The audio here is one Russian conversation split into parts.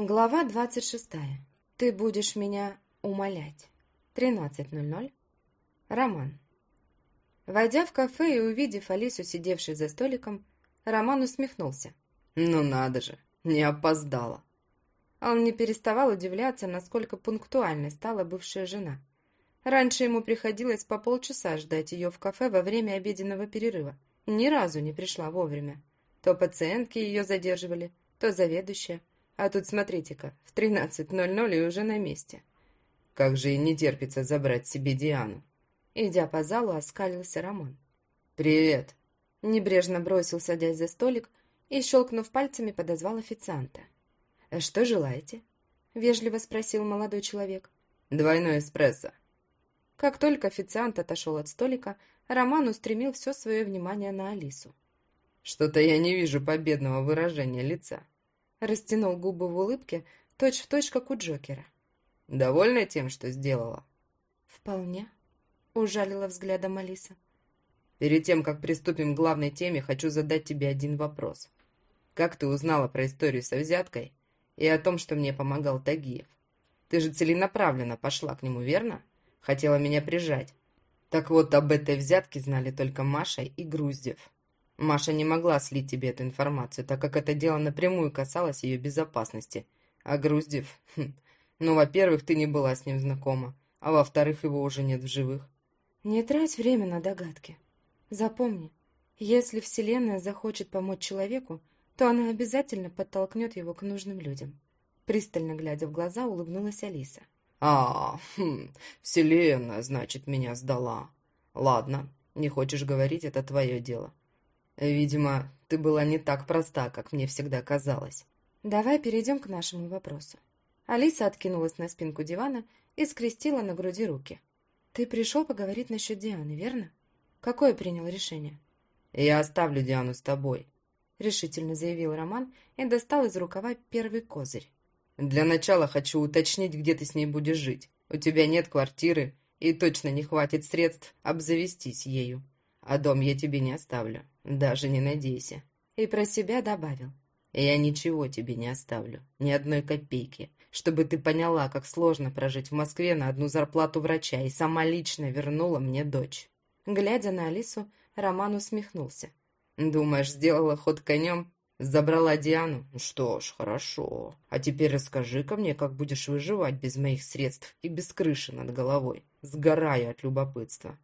Глава двадцать шестая. Ты будешь меня умолять. Тринадцать ноль ноль. Роман. Войдя в кафе и увидев Алису, сидевшей за столиком, Роман усмехнулся. «Ну надо же, не опоздала!» Он не переставал удивляться, насколько пунктуальной стала бывшая жена. Раньше ему приходилось по полчаса ждать ее в кафе во время обеденного перерыва. Ни разу не пришла вовремя. То пациентки ее задерживали, то заведующая. А тут, смотрите-ка, в 13.00 и уже на месте. Как же и не терпится забрать себе Диану. Идя по залу, оскалился Роман. «Привет!» Небрежно бросил, садясь за столик, и, щелкнув пальцами, подозвал официанта. «Что желаете?» — вежливо спросил молодой человек. «Двойной эспрессо». Как только официант отошел от столика, Роман устремил все свое внимание на Алису. «Что-то я не вижу победного выражения лица». Растянул губы в улыбке, точь-в-точь, точь, как у Джокера. «Довольна тем, что сделала?» «Вполне», — ужалила взглядом Алиса. «Перед тем, как приступим к главной теме, хочу задать тебе один вопрос. Как ты узнала про историю со взяткой и о том, что мне помогал Тагиев? Ты же целенаправленно пошла к нему, верно?» Хотела меня прижать. Так вот, об этой взятке знали только Маша и Груздев. Маша не могла слить тебе эту информацию, так как это дело напрямую касалось ее безопасности. А Груздев... Хм, ну, во-первых, ты не была с ним знакома, а во-вторых, его уже нет в живых. Не трать время на догадки. Запомни, если Вселенная захочет помочь человеку, то она обязательно подтолкнет его к нужным людям. Пристально глядя в глаза, улыбнулась Алиса. «А, хм, вселенная, значит, меня сдала. Ладно, не хочешь говорить, это твое дело. Видимо, ты была не так проста, как мне всегда казалось». «Давай перейдем к нашему вопросу». Алиса откинулась на спинку дивана и скрестила на груди руки. «Ты пришел поговорить насчет Дианы, верно? Какое принял решение?» «Я оставлю Диану с тобой», — решительно заявил Роман и достал из рукава первый козырь. Для начала хочу уточнить, где ты с ней будешь жить. У тебя нет квартиры, и точно не хватит средств обзавестись ею. А дом я тебе не оставлю, даже не надейся». И про себя добавил. «Я ничего тебе не оставлю, ни одной копейки, чтобы ты поняла, как сложно прожить в Москве на одну зарплату врача и сама лично вернула мне дочь». Глядя на Алису, Роман усмехнулся. «Думаешь, сделала ход конем Забрала Диану? Ну что ж, хорошо. А теперь расскажи-ка мне, как будешь выживать без моих средств и без крыши над головой. Сгораю от любопытства.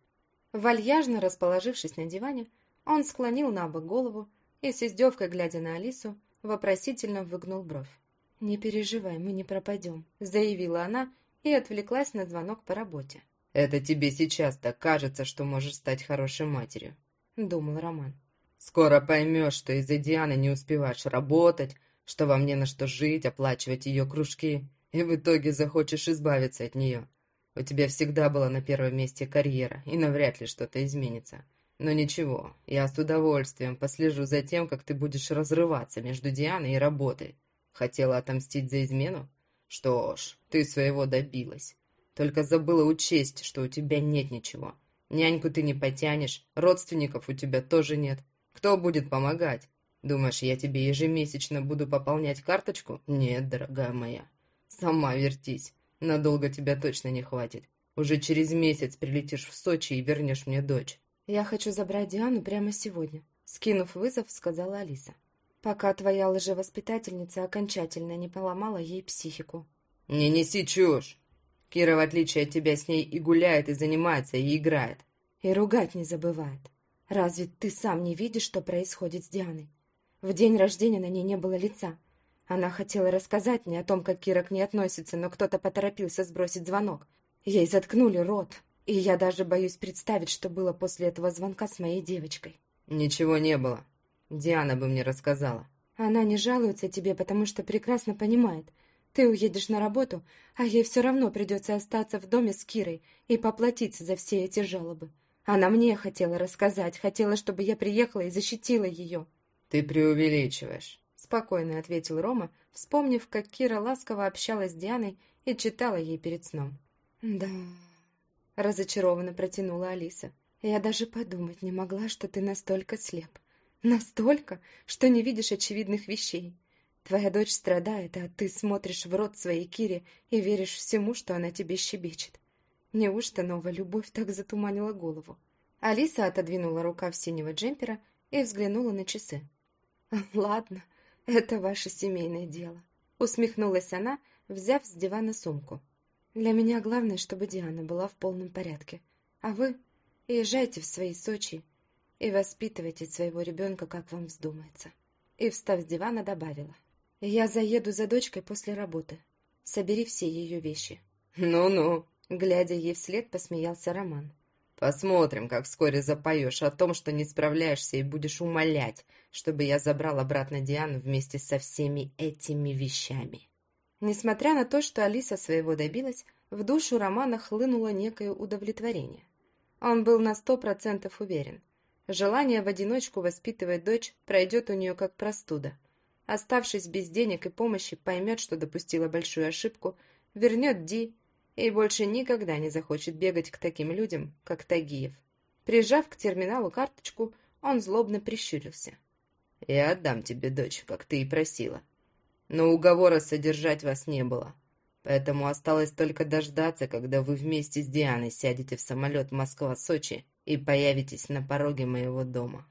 Вальяжно расположившись на диване, он склонил на бок голову и с издевкой, глядя на Алису, вопросительно выгнул бровь. «Не переживай, мы не пропадем», — заявила она и отвлеклась на звонок по работе. «Это тебе сейчас так кажется, что можешь стать хорошей матерью», — думал Роман. Скоро поймешь, что из-за Дианы не успеваешь работать, что вам не на что жить, оплачивать ее кружки, и в итоге захочешь избавиться от нее. У тебя всегда была на первом месте карьера, и навряд ли что-то изменится. Но ничего, я с удовольствием послежу за тем, как ты будешь разрываться между Дианой и работой. Хотела отомстить за измену? Что ж, ты своего добилась. Только забыла учесть, что у тебя нет ничего. Няньку ты не потянешь, родственников у тебя тоже нет. Кто будет помогать? Думаешь, я тебе ежемесячно буду пополнять карточку? Нет, дорогая моя. Сама вертись. Надолго тебя точно не хватит. Уже через месяц прилетишь в Сочи и вернешь мне дочь. Я хочу забрать Диану прямо сегодня. Скинув вызов, сказала Алиса. Пока твоя лжевоспитательница окончательно не поломала ей психику. Не неси чушь. Кира, в отличие от тебя, с ней и гуляет, и занимается, и играет. И ругать не забывает. Разве ты сам не видишь, что происходит с Дианой? В день рождения на ней не было лица. Она хотела рассказать мне о том, как Кира к ней относится, но кто-то поторопился сбросить звонок. Ей заткнули рот, и я даже боюсь представить, что было после этого звонка с моей девочкой. Ничего не было. Диана бы мне рассказала. Она не жалуется тебе, потому что прекрасно понимает. Ты уедешь на работу, а ей все равно придется остаться в доме с Кирой и поплатиться за все эти жалобы. Она мне хотела рассказать, хотела, чтобы я приехала и защитила ее. «Ты преувеличиваешь», — спокойно ответил Рома, вспомнив, как Кира ласково общалась с Дианой и читала ей перед сном. «Да...» — разочарованно протянула Алиса. «Я даже подумать не могла, что ты настолько слеп. Настолько, что не видишь очевидных вещей. Твоя дочь страдает, а ты смотришь в рот своей Кире и веришь всему, что она тебе щебечет. Неужто новая любовь так затуманила голову? Алиса отодвинула рукав синего джемпера и взглянула на часы. «Ладно, это ваше семейное дело», — усмехнулась она, взяв с дивана сумку. «Для меня главное, чтобы Диана была в полном порядке, а вы езжайте в свои Сочи и воспитывайте своего ребенка, как вам вздумается». И, встав с дивана, добавила. «Я заеду за дочкой после работы. Собери все ее вещи». «Ну-ну», — глядя ей вслед, посмеялся Роман. «Посмотрим, как вскоре запоешь о том, что не справляешься и будешь умолять, чтобы я забрал обратно Диану вместе со всеми этими вещами». Несмотря на то, что Алиса своего добилась, в душу Романа хлынуло некое удовлетворение. Он был на сто процентов уверен. Желание в одиночку воспитывать дочь пройдет у нее как простуда — Оставшись без денег и помощи, поймет, что допустила большую ошибку, вернет Ди и больше никогда не захочет бегать к таким людям, как Тагиев. Прижав к терминалу карточку, он злобно прищурился. «Я отдам тебе дочь, как ты и просила. Но уговора содержать вас не было, поэтому осталось только дождаться, когда вы вместе с Дианой сядете в самолет Москва-Сочи и появитесь на пороге моего дома».